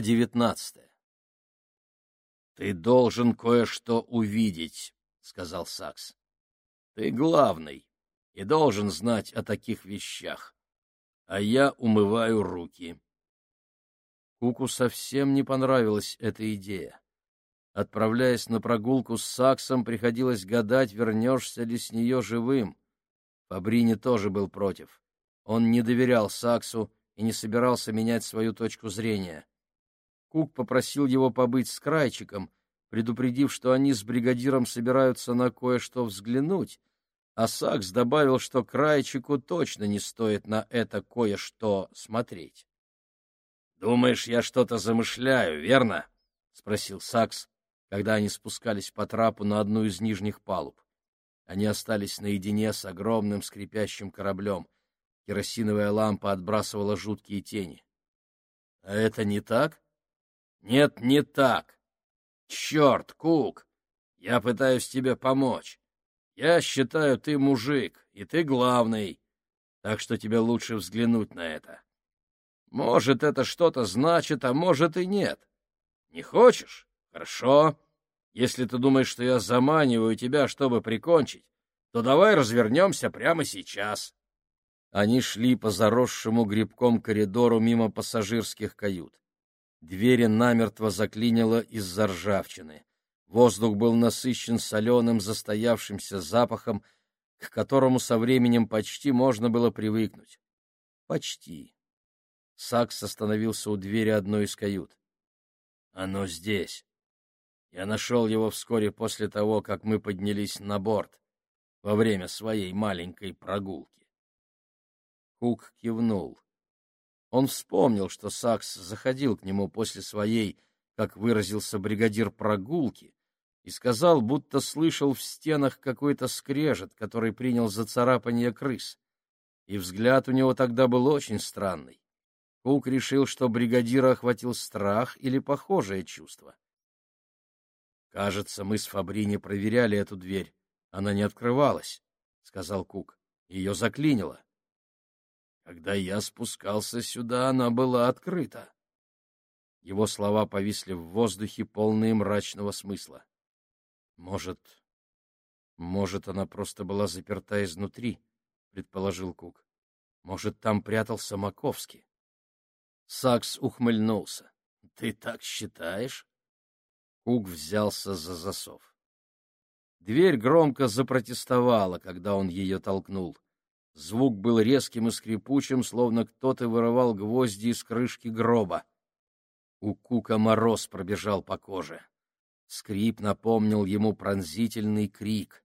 девятнадцатая. «Ты должен кое-что увидеть», — сказал Сакс. «Ты главный и должен знать о таких вещах, а я умываю руки». Куку совсем не понравилась эта идея. Отправляясь на прогулку с Саксом, приходилось гадать, вернешься ли с нее живым. Фабрини тоже был против. Он не доверял Саксу и не собирался менять свою точку зрения. Кук попросил его побыть с Крайчиком, предупредив, что они с бригадиром собираются на кое-что взглянуть, а Сакс добавил, что Крайчику точно не стоит на это кое-что смотреть. — Думаешь, я что-то замышляю, верно? — спросил Сакс, когда они спускались по трапу на одну из нижних палуб. Они остались наедине с огромным скрипящим кораблем. Керосиновая лампа отбрасывала жуткие тени. — А это не так? Нет, не так. Черт, Кук, я пытаюсь тебе помочь. Я считаю, ты мужик, и ты главный, так что тебе лучше взглянуть на это. Может, это что-то значит, а может и нет. Не хочешь? Хорошо. Если ты думаешь, что я заманиваю тебя, чтобы прикончить, то давай развернемся прямо сейчас. Они шли по заросшему грибком коридору мимо пассажирских кают. Двери намертво заклинило из-за ржавчины. Воздух был насыщен соленым застоявшимся запахом, к которому со временем почти можно было привыкнуть. Почти. Сакс остановился у двери одной из кают. «Оно здесь. Я нашел его вскоре после того, как мы поднялись на борт, во время своей маленькой прогулки». Кук кивнул. Он вспомнил, что Сакс заходил к нему после своей, как выразился бригадир, прогулки, и сказал, будто слышал в стенах какой-то скрежет, который принял за царапание крыс. И взгляд у него тогда был очень странный. Кук решил, что бригадира охватил страх или похожее чувство. «Кажется, мы с Фабрини проверяли эту дверь. Она не открывалась», — сказал Кук. «Ее заклинило». Когда я спускался сюда, она была открыта. Его слова повисли в воздухе, полные мрачного смысла. Может, может, она просто была заперта изнутри, предположил Кук. Может, там прятался Маковский. Сакс ухмыльнулся. Ты так считаешь? Кук взялся за засов. Дверь громко запротестовала, когда он ее толкнул. Звук был резким и скрипучим, словно кто-то вырывал гвозди из крышки гроба. У Кука мороз пробежал по коже. Скрип напомнил ему пронзительный крик.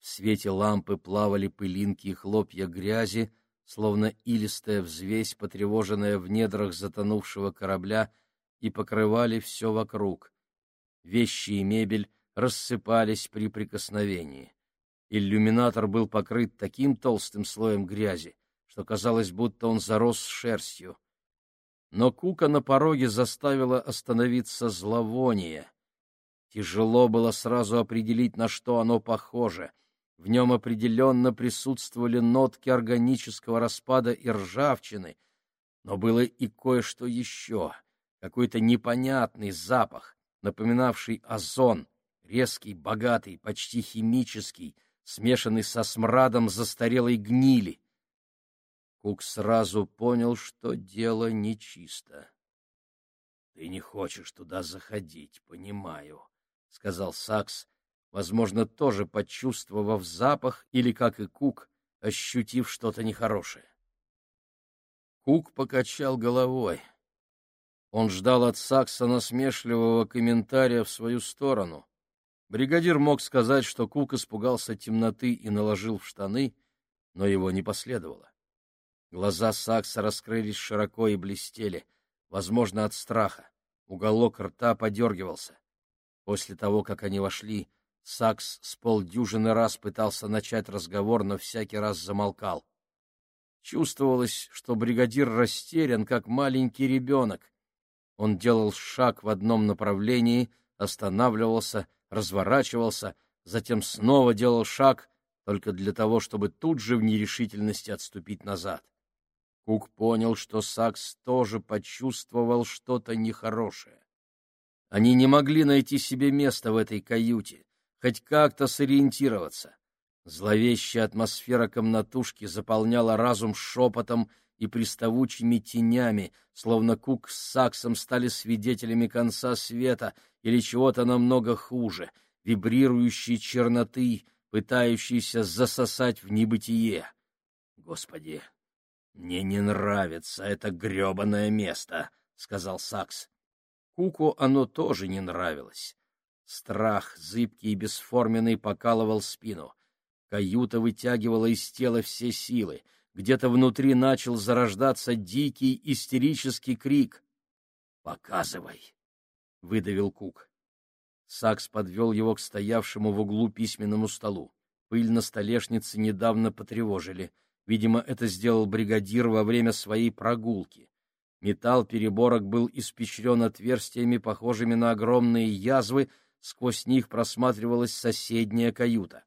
В свете лампы плавали пылинки и хлопья грязи, словно илистая взвесь, потревоженная в недрах затонувшего корабля, и покрывали все вокруг. Вещи и мебель рассыпались при прикосновении. Иллюминатор был покрыт таким толстым слоем грязи, что казалось, будто он зарос шерстью. Но Кука на пороге заставила остановиться зловоние. Тяжело было сразу определить, на что оно похоже. В нем определенно присутствовали нотки органического распада и ржавчины, но было и кое-что еще, какой-то непонятный запах, напоминавший озон, резкий, богатый, почти химический, смешанный со смрадом застарелой гнили. Кук сразу понял, что дело нечисто. — Ты не хочешь туда заходить, понимаю, — сказал Сакс, возможно, тоже почувствовав запах или, как и Кук, ощутив что-то нехорошее. Кук покачал головой. Он ждал от Сакса насмешливого комментария в свою сторону — Бригадир мог сказать, что Кук испугался темноты и наложил в штаны, но его не последовало. Глаза Сакса раскрылись широко и блестели, возможно, от страха. Уголок рта подергивался. После того, как они вошли, Сакс с полдюжины раз пытался начать разговор, но всякий раз замолкал. Чувствовалось, что бригадир растерян, как маленький ребенок. Он делал шаг в одном направлении, останавливался — разворачивался, затем снова делал шаг, только для того, чтобы тут же в нерешительности отступить назад. Кук понял, что Сакс тоже почувствовал что-то нехорошее. Они не могли найти себе места в этой каюте, хоть как-то сориентироваться. Зловещая атмосфера комнатушки заполняла разум шепотом и приставучими тенями, словно Кук с Саксом стали свидетелями конца света или чего-то намного хуже, вибрирующей черноты, пытающейся засосать в небытие. Господи, мне не нравится это грёбаное место, — сказал Сакс. Куку оно тоже не нравилось. Страх, зыбкий и бесформенный, покалывал спину. Каюта вытягивала из тела все силы. Где-то внутри начал зарождаться дикий истерический крик. «Показывай!» — выдавил Кук. Сакс подвел его к стоявшему в углу письменному столу. Пыль на столешнице недавно потревожили. Видимо, это сделал бригадир во время своей прогулки. Металл переборок был испещрен отверстиями, похожими на огромные язвы, сквозь них просматривалась соседняя каюта.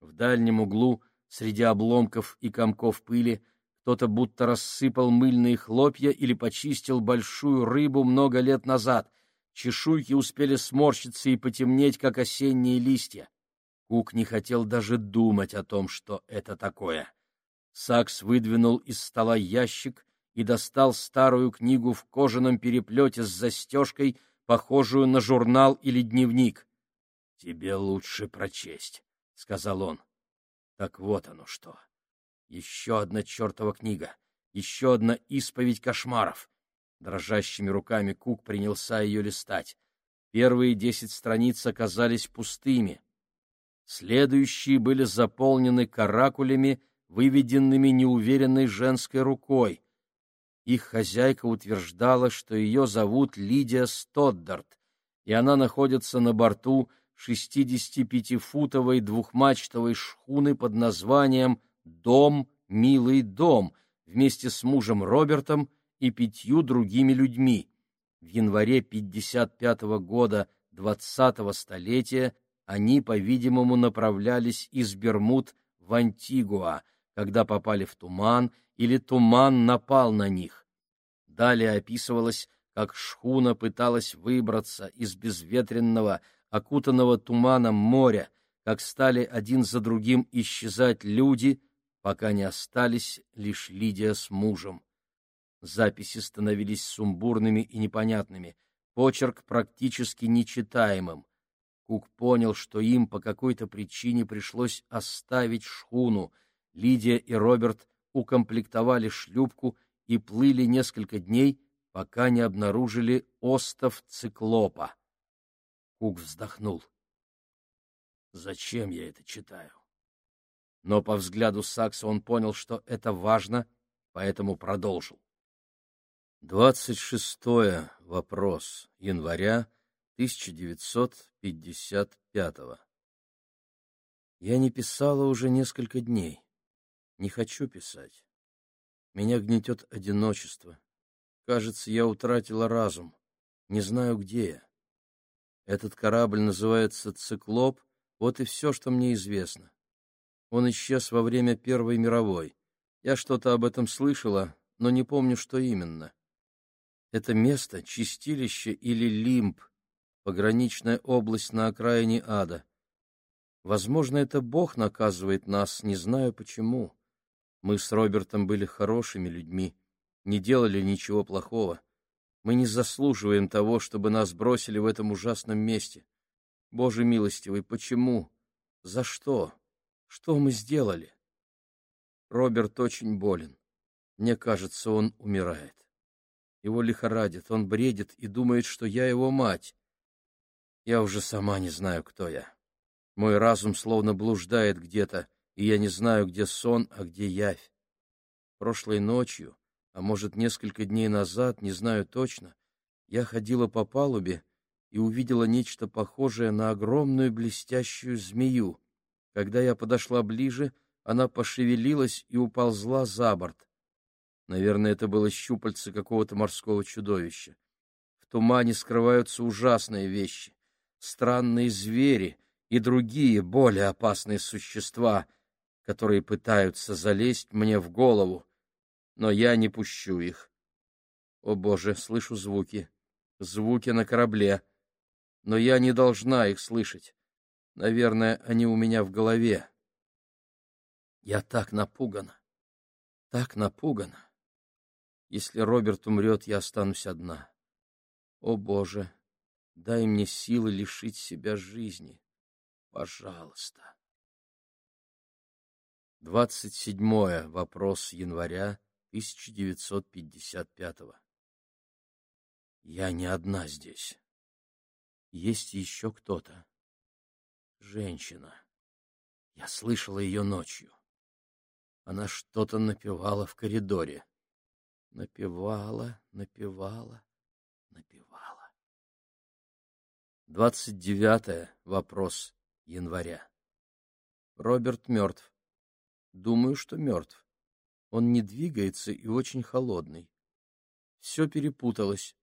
В дальнем углу, среди обломков и комков пыли, кто-то будто рассыпал мыльные хлопья или почистил большую рыбу много лет назад. Чешуйки успели сморщиться и потемнеть, как осенние листья. Кук не хотел даже думать о том, что это такое. Сакс выдвинул из стола ящик и достал старую книгу в кожаном переплете с застежкой, похожую на журнал или дневник. — Тебе лучше прочесть, — сказал он. — Так вот оно что. Еще одна чертова книга, еще одна исповедь кошмаров. Дрожащими руками Кук принялся ее листать. Первые десять страниц оказались пустыми. Следующие были заполнены каракулями выведенными неуверенной женской рукой. Их хозяйка утверждала, что ее зовут Лидия Стоддарт, и она находится на борту 65-футовой двухмачтовой шхуны под названием «Дом, милый дом» вместе с мужем Робертом и пятью другими людьми. В январе 55 -го года 20-го столетия они, по-видимому, направлялись из Бермуд в Антигуа, когда попали в туман или туман напал на них. Далее описывалось, как шхуна пыталась выбраться из безветренного, окутанного туманом моря, как стали один за другим исчезать люди, пока не остались лишь Лидия с мужем. Записи становились сумбурными и непонятными, почерк практически нечитаемым. Кук понял, что им по какой-то причине пришлось оставить шхуну — Лидия и Роберт укомплектовали шлюпку и плыли несколько дней, пока не обнаружили остов циклопа. Кук вздохнул. Зачем я это читаю? Но по взгляду Сакса он понял, что это важно, поэтому продолжил. Двадцать шестое вопрос января 1955 -го. Я не писала уже несколько дней. Не хочу писать. Меня гнетет одиночество. Кажется, я утратила разум. Не знаю, где я. Этот корабль называется «Циклоп», вот и все, что мне известно. Он исчез во время Первой мировой. Я что-то об этом слышала, но не помню, что именно. Это место — чистилище или лимб, пограничная область на окраине ада. Возможно, это Бог наказывает нас, не знаю почему. Мы с Робертом были хорошими людьми, не делали ничего плохого. Мы не заслуживаем того, чтобы нас бросили в этом ужасном месте. Боже милостивый, почему? За что? Что мы сделали? Роберт очень болен. Мне кажется, он умирает. Его лихорадит, он бредит и думает, что я его мать. Я уже сама не знаю, кто я. Мой разум словно блуждает где-то, и я не знаю, где сон, а где явь. Прошлой ночью, а может, несколько дней назад, не знаю точно, я ходила по палубе и увидела нечто похожее на огромную блестящую змею. Когда я подошла ближе, она пошевелилась и уползла за борт. Наверное, это было щупальце какого-то морского чудовища. В тумане скрываются ужасные вещи, странные звери и другие более опасные существа — которые пытаются залезть мне в голову. но я не пущу их. О, Боже, слышу звуки. Звуки на корабле. Но я не должна их слышать. Наверное, они у меня в голове. Я так напугана. Так напугана. Если Роберт умрет, я останусь одна. О, Боже, дай мне силы лишить себя жизни. Пожалуйста. 27 вопрос января 1955 Я не одна здесь. Есть еще кто-то. Женщина. Я слышала ее ночью. Она что-то напевала в коридоре. Напевала, напевала, напевала. Двадцать девятое. Вопрос января. Роберт мертв. Думаю, что мертв. Он не двигается и очень холодный. Все перепуталось.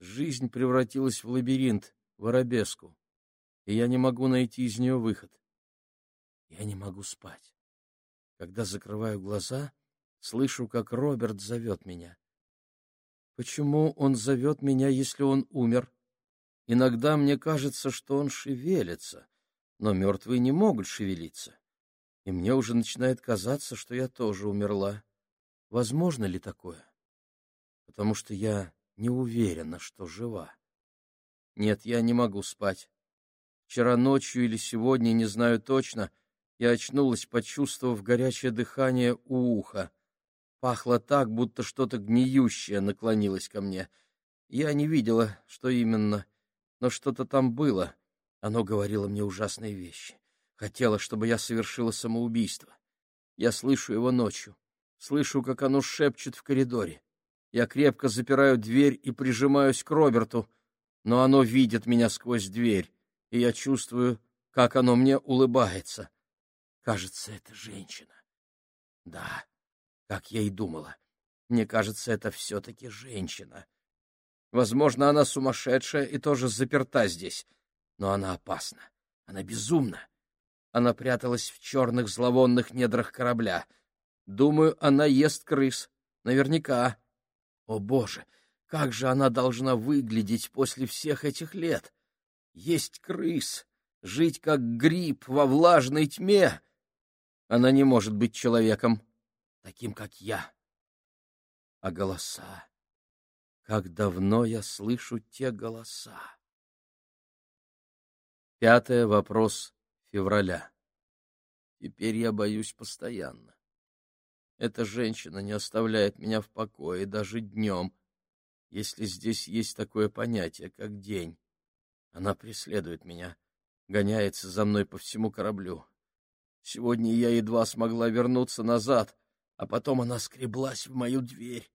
Жизнь превратилась в лабиринт, в арабеску, и я не могу найти из нее выход. Я не могу спать. Когда закрываю глаза, слышу, как Роберт зовет меня. Почему он зовет меня, если он умер? Иногда мне кажется, что он шевелится, но мертвые не могут шевелиться. И мне уже начинает казаться, что я тоже умерла. Возможно ли такое? Потому что я не уверена, что жива. Нет, я не могу спать. Вчера ночью или сегодня, не знаю точно, я очнулась, почувствовав горячее дыхание у уха. Пахло так, будто что-то гниющее наклонилось ко мне. Я не видела, что именно, но что-то там было. Оно говорило мне ужасные вещи. Хотело, чтобы я совершила самоубийство. Я слышу его ночью. Слышу, как оно шепчет в коридоре. Я крепко запираю дверь и прижимаюсь к Роберту, но оно видит меня сквозь дверь, и я чувствую, как оно мне улыбается. Кажется, это женщина. Да, как я и думала. Мне кажется, это все-таки женщина. Возможно, она сумасшедшая и тоже заперта здесь, но она опасна. Она безумна. Она пряталась в черных зловонных недрах корабля. Думаю, она ест крыс. Наверняка. О, Боже, как же она должна выглядеть после всех этих лет? Есть крыс, жить как гриб во влажной тьме. Она не может быть человеком, таким, как я. А голоса... Как давно я слышу те голоса. Пятый вопрос февраля. Теперь я боюсь постоянно. Эта женщина не оставляет меня в покое даже днем, если здесь есть такое понятие, как день. Она преследует меня, гоняется за мной по всему кораблю. Сегодня я едва смогла вернуться назад, а потом она скреблась в мою дверь.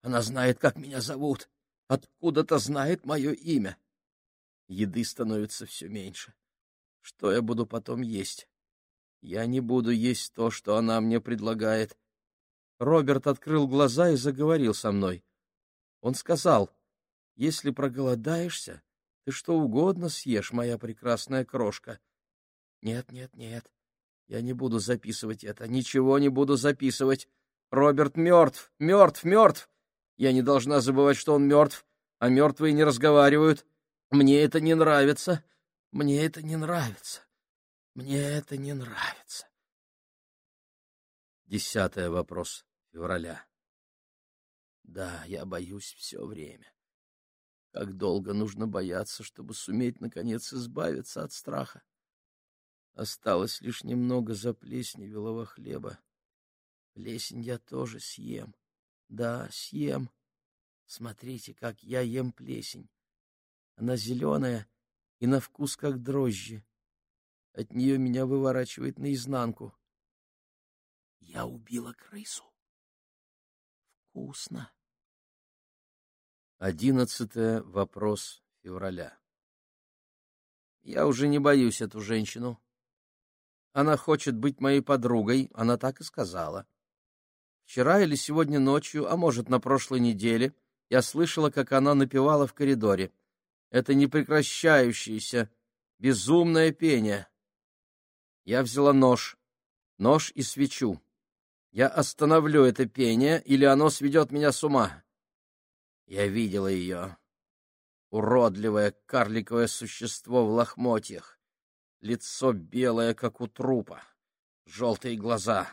Она знает, как меня зовут, откуда-то знает мое имя. Еды становится все меньше. Что я буду потом есть? Я не буду есть то, что она мне предлагает. Роберт открыл глаза и заговорил со мной. Он сказал, если проголодаешься, ты что угодно съешь, моя прекрасная крошка. Нет, нет, нет, я не буду записывать это, ничего не буду записывать. Роберт мертв, мертв, мертв. Я не должна забывать, что он мертв, а мертвые не разговаривают. Мне это не нравится. Мне это не нравится. Мне это не нравится. Десятый вопрос февраля. Да, я боюсь все время. Как долго нужно бояться, чтобы суметь, наконец, избавиться от страха? Осталось лишь немного заплесневелого хлеба. Плесень я тоже съем. Да, съем. Смотрите, как я ем плесень. Она зеленая и на вкус как дрожжи. От нее меня выворачивает наизнанку. Я убила крысу. Вкусно. Одиннадцатое вопрос февраля. Я уже не боюсь эту женщину. Она хочет быть моей подругой, она так и сказала. Вчера или сегодня ночью, а может, на прошлой неделе, я слышала, как она напевала в коридоре это непрекращающееся, безумное пение. Я взяла нож, нож и свечу. Я остановлю это пение, или оно сведет меня с ума. Я видела ее. Уродливое карликовое существо в лохмотьях. Лицо белое, как у трупа. Желтые глаза.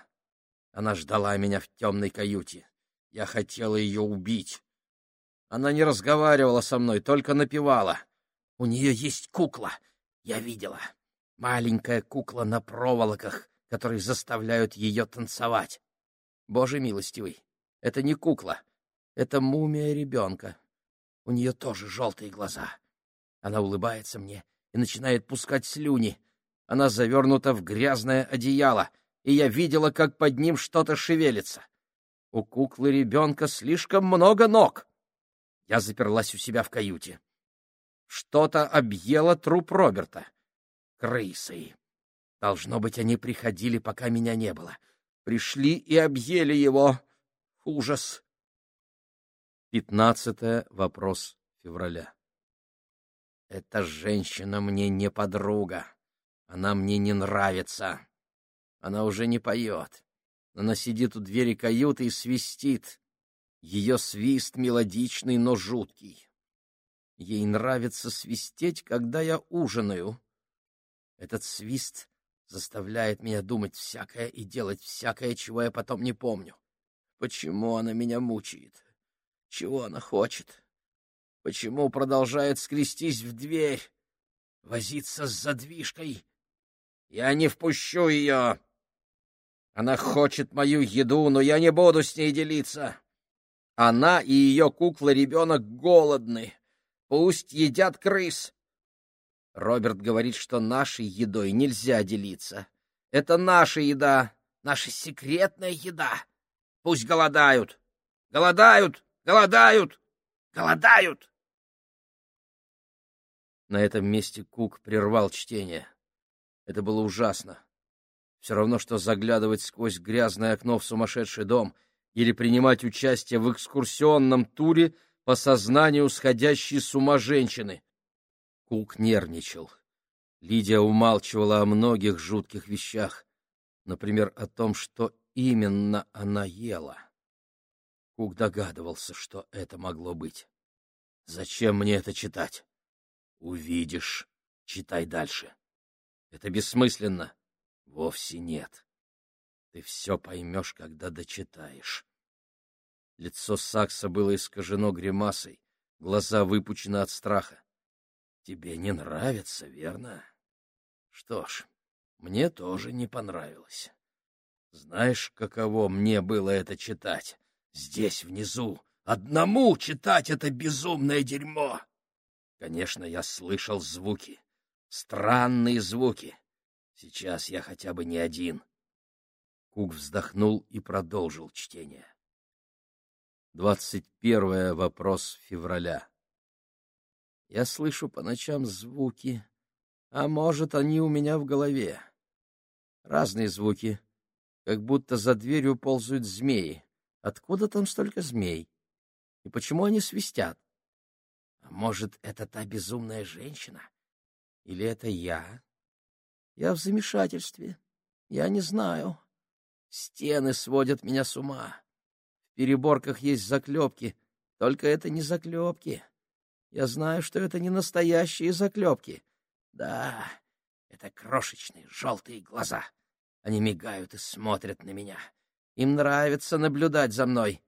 Она ждала меня в темной каюте. Я хотела ее убить. Она не разговаривала со мной, только напевала. У нее есть кукла. Я видела. Маленькая кукла на проволоках, которые заставляют ее танцевать. Боже милостивый, это не кукла, это мумия ребенка. У нее тоже желтые глаза. Она улыбается мне и начинает пускать слюни. Она завернута в грязное одеяло, и я видела, как под ним что-то шевелится. У куклы ребенка слишком много ног. Я заперлась у себя в каюте. Что-то объело труп Роберта. Крысы. Должно быть, они приходили, пока меня не было. Пришли и объели его. Ужас. Пятнадцатое. Вопрос февраля. Эта женщина мне не подруга. Она мне не нравится. Она уже не поет. Она сидит у двери каюты и свистит. Ее свист мелодичный, но жуткий. Ей нравится свистеть, когда я ужинаю. Этот свист заставляет меня думать всякое и делать всякое, чего я потом не помню. Почему она меня мучает? Чего она хочет? Почему продолжает скрестись в дверь? Возиться с задвижкой? Я не впущу ее. Она хочет мою еду, но я не буду с ней делиться. Она и ее кукла-ребенок голодны. Пусть едят крыс. Роберт говорит, что нашей едой нельзя делиться. Это наша еда, наша секретная еда. Пусть голодают. Голодают, голодают, голодают. На этом месте Кук прервал чтение. Это было ужасно. Все равно, что заглядывать сквозь грязное окно в сумасшедший дом или принимать участие в экскурсионном туре по сознанию сходящей с ума женщины. Кук нервничал. Лидия умалчивала о многих жутких вещах, например, о том, что именно она ела. Кук догадывался, что это могло быть. «Зачем мне это читать?» «Увидишь. Читай дальше». «Это бессмысленно». «Вовсе нет. Ты все поймешь, когда дочитаешь». Лицо Сакса было искажено гримасой, глаза выпучены от страха. Тебе не нравится, верно? Что ж, мне тоже не понравилось. Знаешь, каково мне было это читать? Здесь, внизу, одному читать это безумное дерьмо. Конечно, я слышал звуки, странные звуки. Сейчас я хотя бы не один. Кук вздохнул и продолжил чтение. Двадцать первое вопрос февраля. Я слышу по ночам звуки, а может, они у меня в голове. Разные звуки, как будто за дверью ползают змеи. Откуда там столько змей? И почему они свистят? Может, это та безумная женщина? Или это я? Я в замешательстве. Я не знаю. Стены сводят меня с ума. В переборках есть заклепки, только это не заклепки. Я знаю, что это не настоящие заклепки. Да, это крошечные желтые глаза. Они мигают и смотрят на меня. Им нравится наблюдать за мной.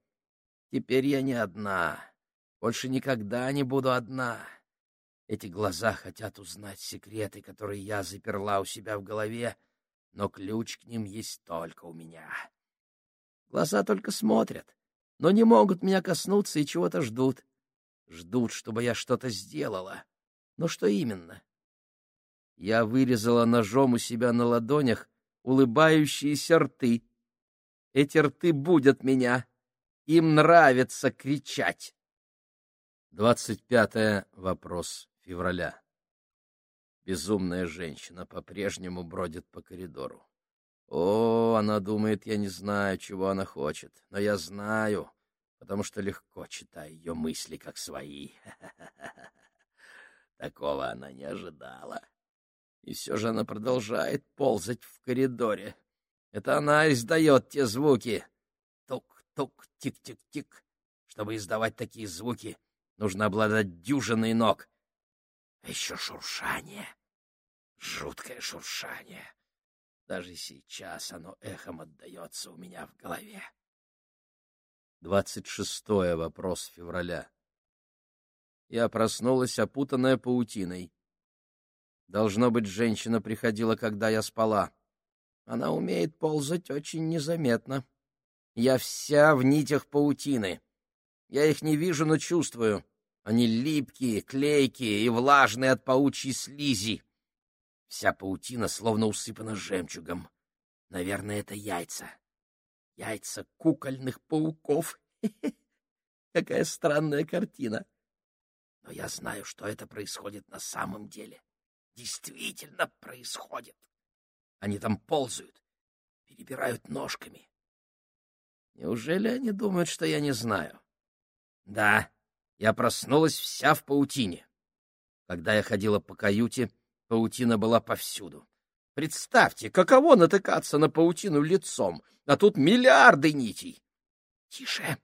Теперь я не одна. Больше никогда не буду одна. Эти глаза хотят узнать секреты, которые я заперла у себя в голове, но ключ к ним есть только у меня. Глаза только смотрят, но не могут меня коснуться и чего-то ждут. Ждут, чтобы я что-то сделала. Но что именно? Я вырезала ножом у себя на ладонях улыбающиеся рты. Эти рты будут меня. Им нравится кричать. Двадцать пятое вопрос февраля. Безумная женщина по-прежнему бродит по коридору. О, она думает, я не знаю, чего она хочет, но я знаю, потому что легко читаю ее мысли, как свои. Такого она не ожидала. И все же она продолжает ползать в коридоре. Это она издает те звуки. Тук-тук, тик-тик-тик. Чтобы издавать такие звуки, нужно обладать дюжиной ног. А еще шуршание. Жуткое шуршание. Даже сейчас оно эхом отдается у меня в голове. Двадцать шестое вопрос февраля. Я проснулась, опутанная паутиной. Должно быть, женщина приходила, когда я спала. Она умеет ползать очень незаметно. Я вся в нитях паутины. Я их не вижу, но чувствую. Они липкие, клейкие и влажные от паучьей слизи. Вся паутина словно усыпана жемчугом. Наверное, это яйца. Яйца кукольных пауков. Какая странная картина. Но я знаю, что это происходит на самом деле. Действительно происходит. Они там ползают, перебирают ножками. Неужели они думают, что я не знаю? Да, я проснулась вся в паутине. Когда я ходила по каюте, паутина была повсюду. Представьте, каково натыкаться на паутину лицом, а тут миллиарды нитей. Тише!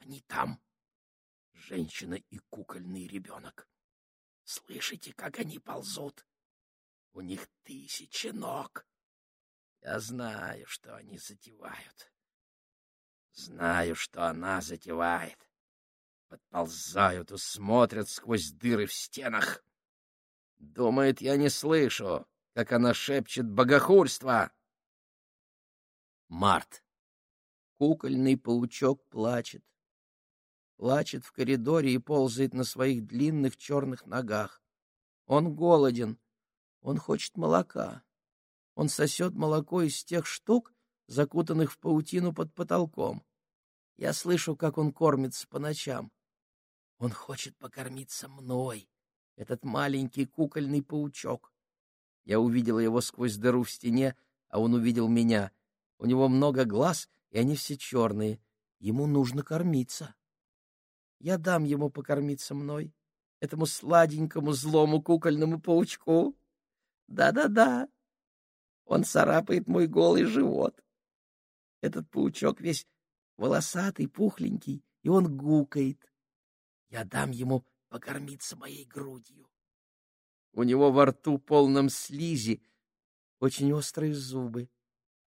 Они там. Женщина и кукольный ребенок. Слышите, как они ползут? У них тысячи ног. Я знаю, что они затевают. Знаю, что она затевает. Подползают и смотрят сквозь дыры в стенах. Думает, я не слышу, как она шепчет богохульство. Март. Кукольный паучок плачет. Плачет в коридоре и ползает на своих длинных черных ногах. Он голоден. Он хочет молока. Он сосет молоко из тех штук, закутанных в паутину под потолком. Я слышу, как он кормится по ночам. Он хочет покормиться мной, этот маленький кукольный паучок. Я увидела его сквозь дыру в стене, а он увидел меня. У него много глаз, и они все черные. Ему нужно кормиться. Я дам ему покормиться мной, этому сладенькому злому кукольному паучку. Да-да-да. Он царапает мой голый живот. Этот паучок весь волосатый, пухленький, и он гукает. Я дам ему покормиться моей грудью. У него во рту полном слизи очень острые зубы.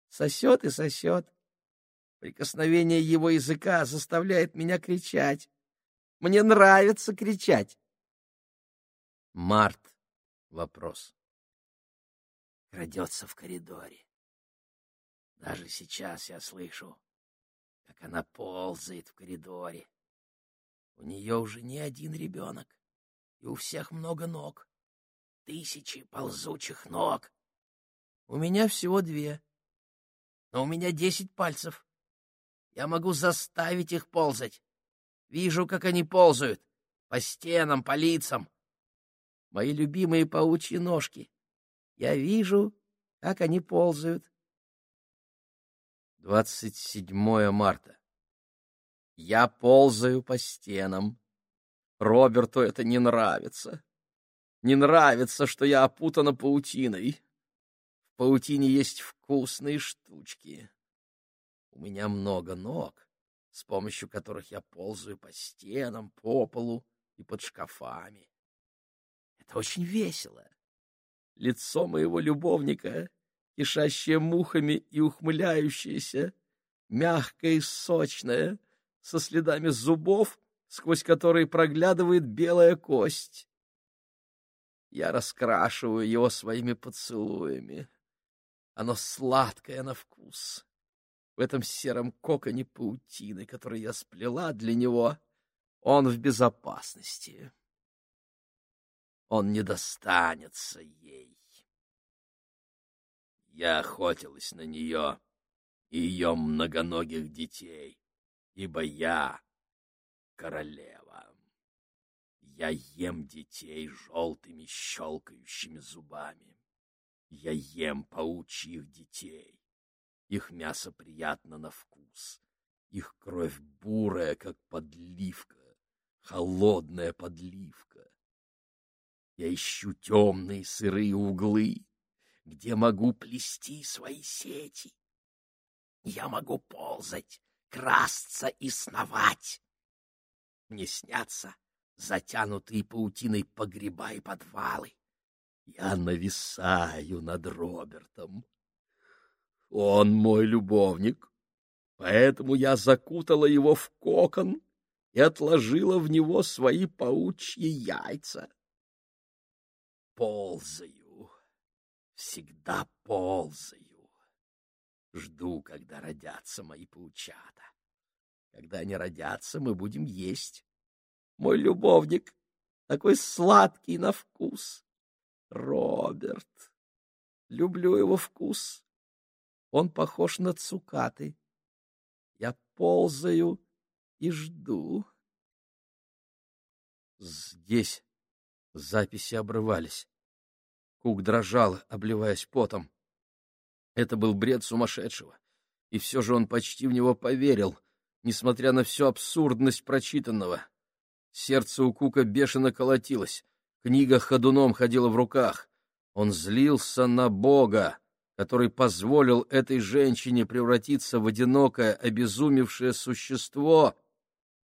Сосет и сосет. Прикосновение его языка заставляет меня кричать. Мне нравится кричать. Март. Вопрос. Крадется в коридоре. Даже сейчас я слышу, как она ползает в коридоре. У нее уже не один ребенок, и у всех много ног тысячи ползучих ног. У меня всего две, но у меня десять пальцев. Я могу заставить их ползать. Вижу, как они ползают. По стенам, по лицам. Мои любимые паучьи ножки. Я вижу, как они ползают. 27 марта. Я ползаю по стенам. Роберту это не нравится. Не нравится, что я опутана паутиной. В паутине есть вкусные штучки. У меня много ног, с помощью которых я ползаю по стенам, по полу и под шкафами. Это очень весело. Лицо моего любовника, кишащее мухами и ухмыляющееся, мягкое и сочное, со следами зубов, сквозь которые проглядывает белая кость. Я раскрашиваю его своими поцелуями. Оно сладкое на вкус. В этом сером коконе паутины, который я сплела для него, он в безопасности. Он не достанется ей. Я охотилась на нее и ее многоногих детей, ибо я королева. Я ем детей желтыми щелкающими зубами. Я ем паучьих детей. Их мясо приятно на вкус. Их кровь бурая, как подливка, холодная подливка. Я ищу темные сырые углы, где могу плести свои сети. Я могу ползать, красться и сновать. Мне снятся затянутые паутиной погреба и подвалы. Я нависаю над Робертом. Он мой любовник, поэтому я закутала его в кокон и отложила в него свои паучьи яйца. Ползаю, всегда ползаю. Жду, когда родятся мои паучата. Когда они родятся, мы будем есть. Мой любовник такой сладкий на вкус. Роберт. Люблю его вкус. Он похож на цукаты. Я ползаю и жду. Здесь записи обрывались. Кук дрожал, обливаясь потом. Это был бред сумасшедшего, и все же он почти в него поверил, несмотря на всю абсурдность прочитанного. Сердце у Кука бешено колотилось, книга ходуном ходила в руках. Он злился на Бога, который позволил этой женщине превратиться в одинокое, обезумевшее существо.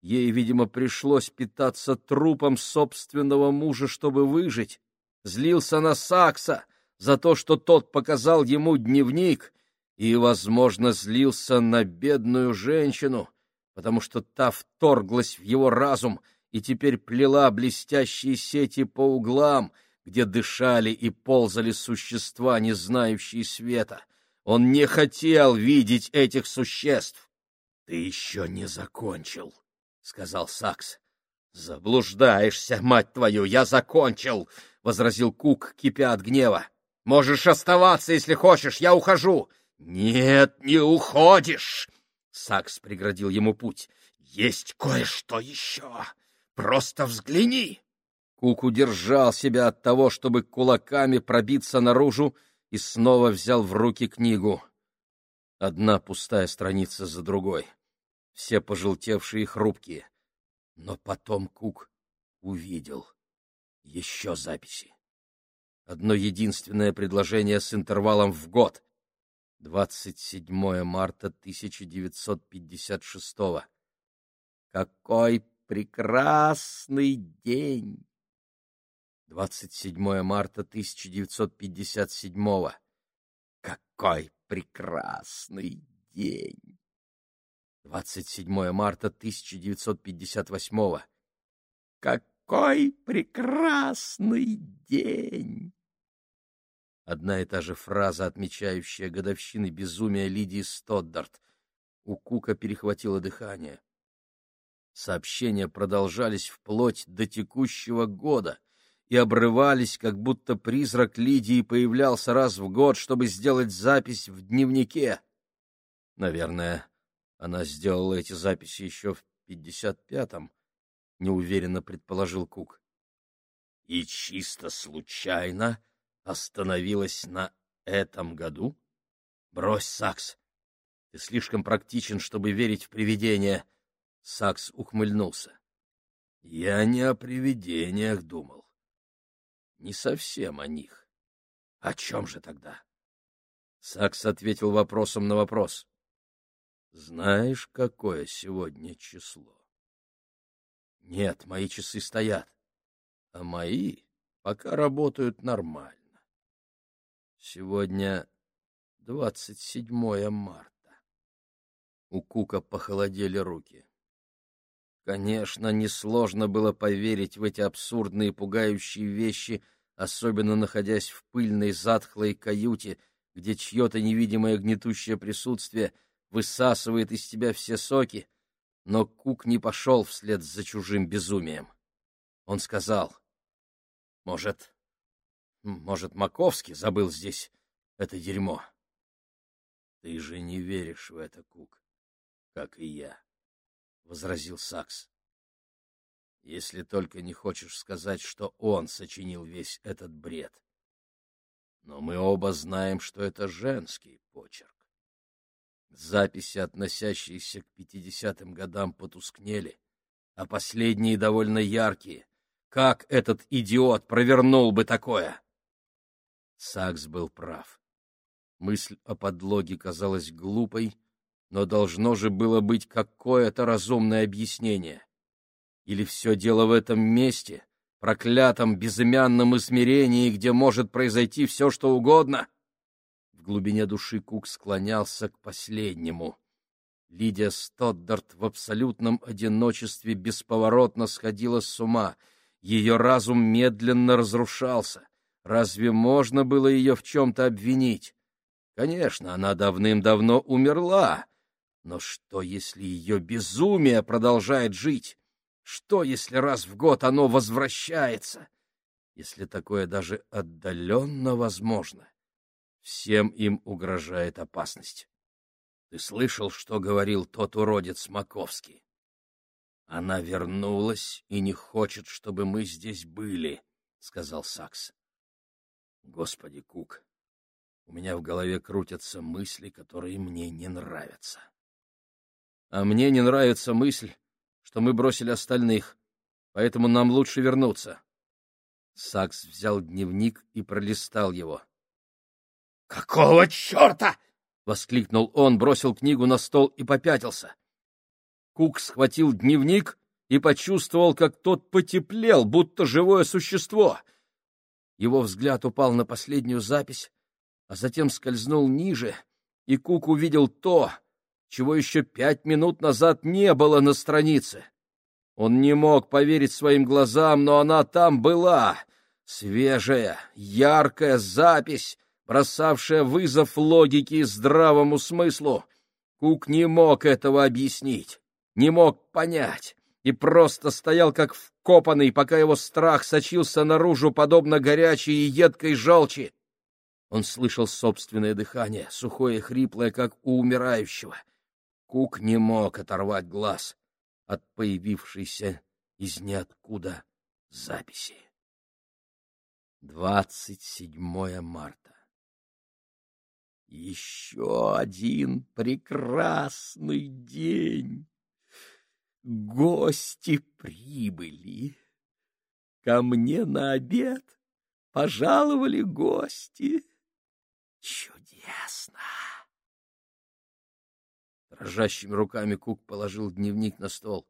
Ей, видимо, пришлось питаться трупом собственного мужа, чтобы выжить. Злился на Сакса за то, что тот показал ему дневник, и, возможно, злился на бедную женщину, потому что та вторглась в его разум и теперь плела блестящие сети по углам — где дышали и ползали существа, не знающие света. Он не хотел видеть этих существ. — Ты еще не закончил, — сказал Сакс. — Заблуждаешься, мать твою, я закончил, — возразил Кук, кипя от гнева. — Можешь оставаться, если хочешь, я ухожу. — Нет, не уходишь, — Сакс преградил ему путь. — Есть кое-что еще. Просто взгляни. Кук удержал себя от того, чтобы кулаками пробиться наружу, и снова взял в руки книгу. Одна пустая страница за другой, все пожелтевшие и хрупкие. Но потом Кук увидел еще записи. Одно единственное предложение с интервалом в год. 27 марта 1956 Какой прекрасный день! 27 марта 1957 Какой прекрасный день! 27 марта 1958 Какой прекрасный день! Одна и та же фраза, отмечающая годовщины безумия Лидии Стоддарт. У Кука перехватило дыхание. Сообщения продолжались вплоть до текущего года — и обрывались, как будто призрак Лидии появлялся раз в год, чтобы сделать запись в дневнике. Наверное, она сделала эти записи еще в пятьдесят пятом, — неуверенно предположил Кук. И чисто случайно остановилась на этом году? Брось, Сакс. Ты слишком практичен, чтобы верить в привидения. Сакс ухмыльнулся. Я не о привидениях думал не совсем о них. О чем же тогда? Сакс ответил вопросом на вопрос. Знаешь, какое сегодня число? Нет, мои часы стоят, а мои пока работают нормально. Сегодня двадцать седьмое марта. У Кука похолодели руки. Конечно, несложно было поверить в эти абсурдные пугающие вещи, особенно находясь в пыльной затхлой каюте, где чье-то невидимое гнетущее присутствие высасывает из тебя все соки, но Кук не пошел вслед за чужим безумием. Он сказал, может, может, Маковский забыл здесь это дерьмо. Ты же не веришь в это, Кук, как и я. — возразил Сакс. «Если только не хочешь сказать, что он сочинил весь этот бред. Но мы оба знаем, что это женский почерк. Записи, относящиеся к пятидесятым годам, потускнели, а последние довольно яркие. Как этот идиот провернул бы такое?» Сакс был прав. Мысль о подлоге казалась глупой, но должно же было быть какое-то разумное объяснение. Или все дело в этом месте, проклятом безымянном измерении, где может произойти все, что угодно? Глубине души Кук склонялся к последнему. Лидия Стоддарт в абсолютном одиночестве бесповоротно сходила с ума. Ее разум медленно разрушался. Разве можно было ее в чем-то обвинить? Конечно, она давным-давно умерла. Но что, если ее безумие продолжает жить? Что, если раз в год оно возвращается? Если такое даже отдаленно возможно, всем им угрожает опасность. Ты слышал, что говорил тот уродец Маковский? Она вернулась и не хочет, чтобы мы здесь были, — сказал Сакс. Господи, Кук, у меня в голове крутятся мысли, которые мне не нравятся. А мне не нравится мысль, что мы бросили остальных, поэтому нам лучше вернуться. Сакс взял дневник и пролистал его. — Какого черта? — воскликнул он, бросил книгу на стол и попятился. Кук схватил дневник и почувствовал, как тот потеплел, будто живое существо. Его взгляд упал на последнюю запись, а затем скользнул ниже, и Кук увидел то, чего еще пять минут назад не было на странице. Он не мог поверить своим глазам, но она там была. Свежая, яркая запись, бросавшая вызов логике и здравому смыслу. Кук не мог этого объяснить, не мог понять и просто стоял как вкопанный, пока его страх сочился наружу, подобно горячей и едкой желчи. Он слышал собственное дыхание, сухое и хриплое, как у умирающего. Кук не мог оторвать глаз от появившейся из ниоткуда записи. 27 марта. Еще один прекрасный день. Гости прибыли. Ко мне на обед пожаловали гости. Чудесно! Дрожащими руками Кук положил дневник на стол.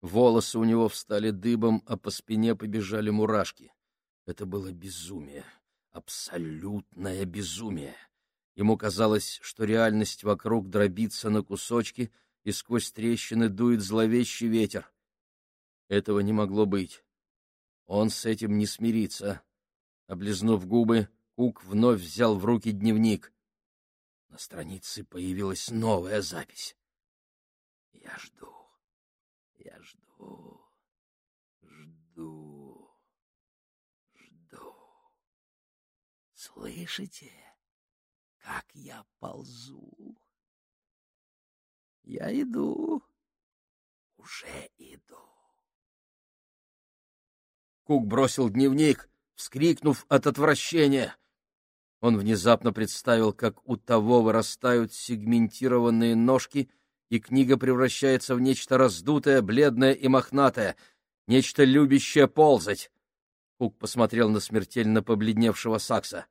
Волосы у него встали дыбом, а по спине побежали мурашки. Это было безумие, абсолютное безумие. Ему казалось, что реальность вокруг дробится на кусочки, и сквозь трещины дует зловещий ветер. Этого не могло быть. Он с этим не смирится. Облизнув губы, Кук вновь взял в руки дневник. На странице появилась новая запись. Я жду, я жду, жду, жду. Слышите? Как я ползу. Я иду, уже иду. Кук бросил дневник, вскрикнув от отвращения. Он внезапно представил, как у того вырастают сегментированные ножки, и книга превращается в нечто раздутое, бледное и мохнатое, нечто любящее ползать. Кук посмотрел на смертельно побледневшего Сакса.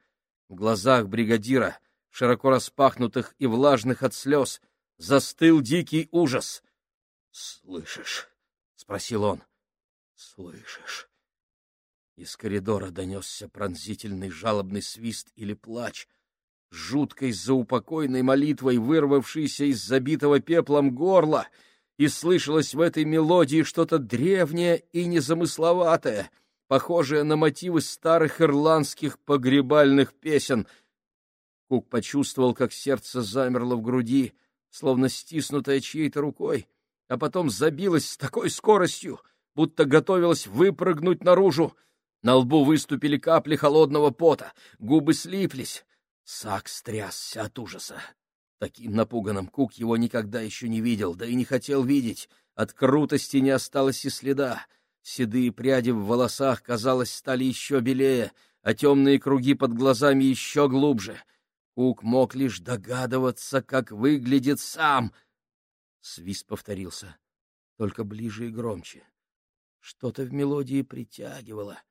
В глазах бригадира — широко распахнутых и влажных от слез, застыл дикий ужас. — Слышишь? — спросил он. — Слышишь? Из коридора донесся пронзительный жалобный свист или плач, жуткой заупокойной молитвой, вырвавшейся из забитого пеплом горла, и слышалось в этой мелодии что-то древнее и незамысловатое, похожее на мотивы старых ирландских погребальных песен — Кук почувствовал, как сердце замерло в груди, словно стиснутое чьей-то рукой, а потом забилось с такой скоростью, будто готовилось выпрыгнуть наружу. На лбу выступили капли холодного пота, губы слиплись. Сак стрясся от ужаса. Таким напуганным Кук его никогда еще не видел, да и не хотел видеть. От крутости не осталось и следа. Седые пряди в волосах, казалось, стали еще белее, а темные круги под глазами еще глубже — Кук мог лишь догадываться, как выглядит сам. Свист повторился, только ближе и громче. Что-то в мелодии притягивало,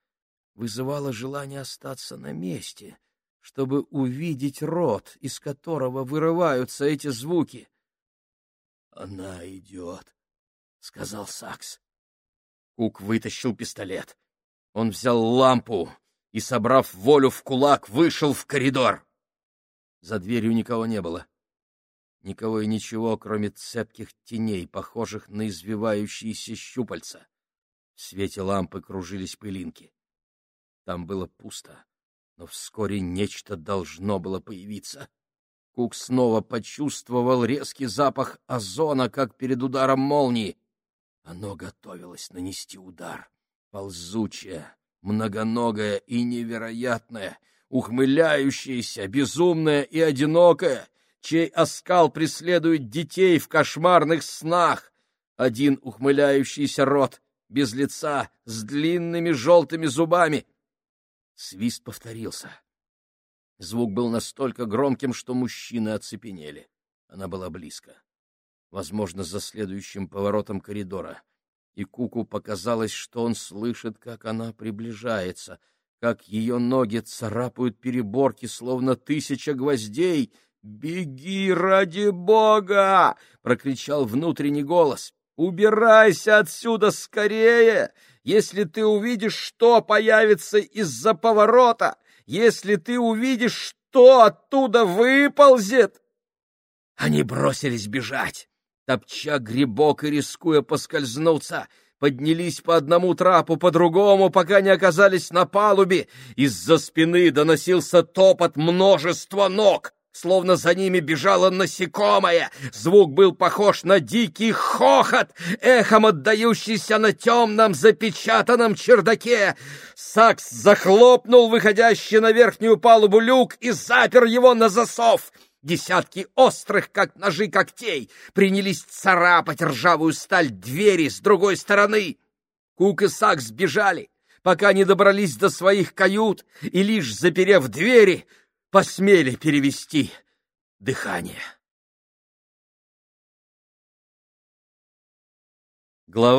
вызывало желание остаться на месте, чтобы увидеть рот, из которого вырываются эти звуки. — Она идет, — сказал Сакс. Кук вытащил пистолет. Он взял лампу и, собрав волю в кулак, вышел в коридор. За дверью никого не было. Никого и ничего, кроме цепких теней, похожих на извивающиеся щупальца. В свете лампы кружились пылинки. Там было пусто, но вскоре нечто должно было появиться. Кук снова почувствовал резкий запах озона, как перед ударом молнии. Оно готовилось нанести удар. Ползучее, многоногое и невероятное, ухмыляющееся, безумное и одинокое, чей оскал преследует детей в кошмарных снах. Один ухмыляющийся рот, без лица, с длинными желтыми зубами. Свист повторился. Звук был настолько громким, что мужчины оцепенели. Она была близко. Возможно, за следующим поворотом коридора. И Куку показалось, что он слышит, как она приближается, как ее ноги царапают переборки, словно тысяча гвоздей. «Беги ради Бога!» — прокричал внутренний голос. «Убирайся отсюда скорее! Если ты увидишь, что появится из-за поворота, если ты увидишь, что оттуда выползет!» Они бросились бежать топча грибок и рискуя поскользнуться, поднялись по одному трапу, по другому, пока не оказались на палубе. Из-за спины доносился топот множества ног, словно за ними бежало насекомое. Звук был похож на дикий хохот, эхом отдающийся на темном запечатанном чердаке. Сакс захлопнул выходящий на верхнюю палубу люк и запер его на засов — Десятки острых, как ножи когтей, принялись царапать ржавую сталь двери с другой стороны. Кук и Сакс сбежали, пока не добрались до своих кают, и лишь заперев двери, посмели перевести дыхание.